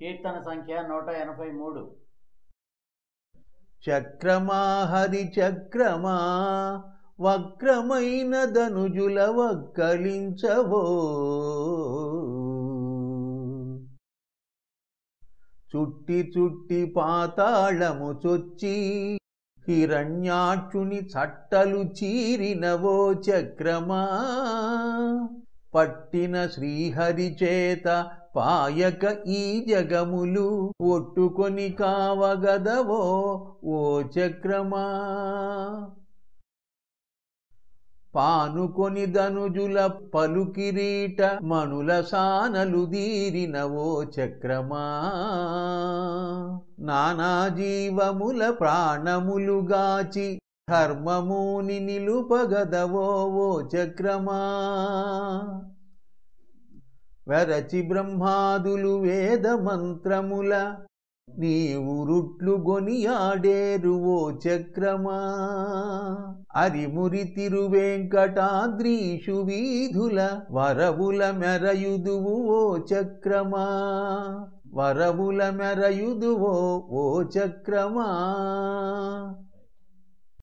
కీర్తన సంఖ్య నూట ఎనభై మూడు. చక్రమా హరి చక్రమా వక్రమైన ధనుజుల వక్కలించవో. చుట్టి చుట్టి పాతాళము చొచ్చి హిరణ్యాక్షుని చట్టలు చీరినవో చక్రమా. పట్టిన శ్రీహరిచేత పాయక ఈ జగములు ఒట్టుకొని కావగదవో ఓ చక్రమా. పానుకొని ధనుజుల పలుకిరీట మణుల సానలు దీరినవో చక్రమా. నానా జీవముల ప్రాణములుగాచి ధర్మముని నిలుపగదవో ఓ చక్రమా. వెరచి బ్రహ్మాదులు వేద మంత్రముల నీవు రుట్లు గొనియాడేరు ఓ చక్రమా? అరిమురి తిరువేంకటాద్రీషు వీధుల వరవుల మెరయుదువు ఓ చక్రమా? వరవుల మెరయుదువో ఓ చక్రమా?